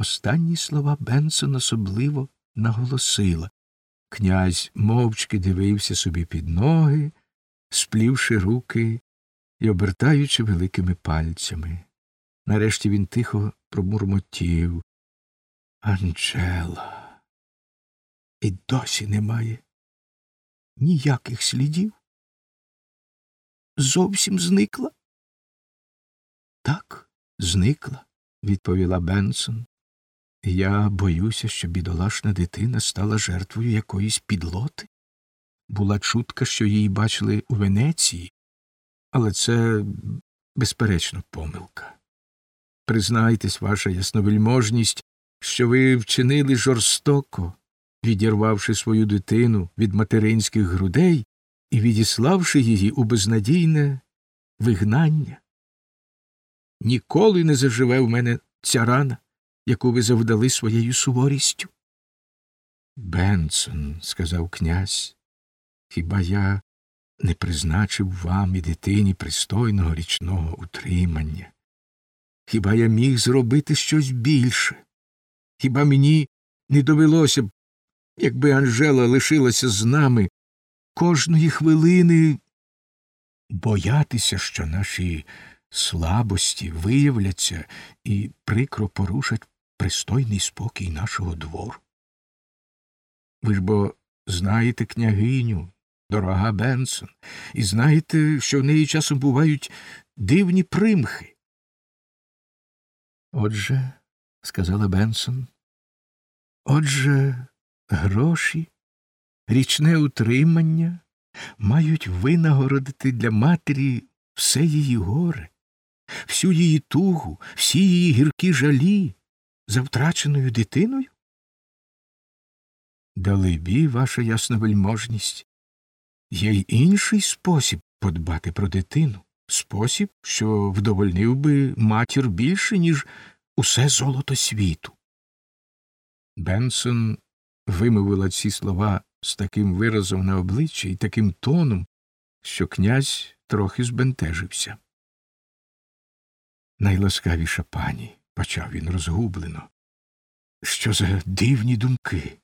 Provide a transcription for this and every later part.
Останні слова Бенсон особливо наголосила. Князь мовчки дивився собі під ноги, сплівши руки і обертаючи великими пальцями. Нарешті він тихо промурмотів. Анджела. І досі немає ніяких слідів. Зовсім зникла? Так, зникла, відповіла Бенсон. Я боюся, що бідолашна дитина стала жертвою якоїсь підлоти. Була чутка, що її бачили у Венеції, але це, безперечно, помилка. Признайтесь, ваша ясновельможність, що ви вчинили жорстоко, відірвавши свою дитину від материнських грудей і відіславши її у безнадійне вигнання. Ніколи не заживе в мене ця рана, яку ви завдали своєю суворістю. Бенсон, сказав князь, хіба я не призначив вам і дитині пристойного річного утримання? Хіба я міг зробити щось більше? Хіба мені не довелося б, якби Анжела лишилася з нами кожної хвилини боятися, що наші слабості виявляться і прикро порушать пристойний спокій нашого двору? Ви ж бо знаєте княгиню, дорога Бенсон, і знаєте, що в неї часом бувають дивні примхи. Отже, сказала Бенсон, отже, гроші, річне утримання мають винагородити для матері все її горе, всю її тугу, всі її гіркі жалі за втраченою дитиною? Далебі, ваша ясновельможність, є й інший спосіб подбати про дитину, спосіб, що вдовольнив би матір більше, ніж усе золото світу. Бенсон вимовила ці слова з таким виразом на обличчі і таким тоном, що князь трохи збентежився. Найласкавіша пані, почав він розгублено. Що за дивні думки?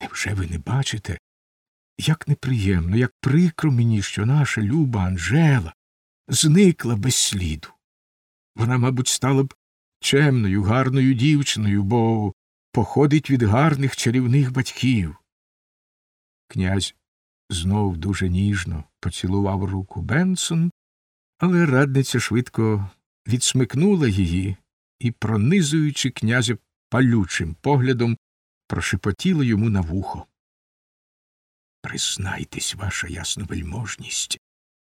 Невже ви не бачите, як неприємно, як прикро мені, що наша люба Анжела зникла без сліду. Вона, мабуть, стала б чемною, гарною дівчиною, бо походить від гарних чарівних батьків. Князь знов дуже ніжно поцілував руку Бенсон, але радниця швидко відсмикнула її і, пронизуючи князя палючим поглядом, прошепотіла йому на вухо. Признайтесь, ваша ясновельможність,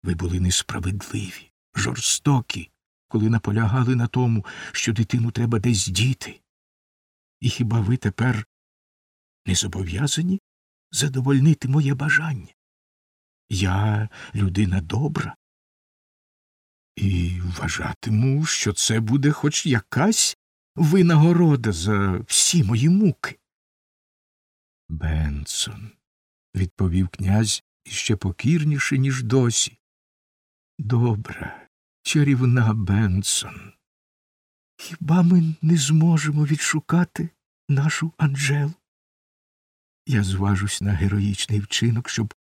ви були несправедливі, жорстокі, коли наполягали на тому, що дитину треба десь діти. І хіба ви тепер не зобов'язані задовольнити моє бажання? Я людина добра, і вважатиму, що це буде хоч якась винагорода за всі мої муки. Бенсон, відповів князь іще покірніше, ніж досі. Добра, чарівна Бенсон. Хіба ми не зможемо відшукати нашу Анджелу? Я зважусь на героїчний вчинок, щоб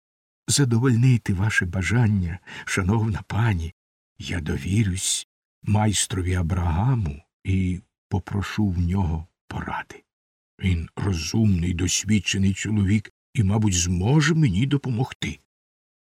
задовольнити ваше бажання, шановна пані. Я довірюсь майстрові Абрагаму і попрошу в нього поради. Він розумний, досвідчений чоловік і, мабуть, зможе мені допомогти.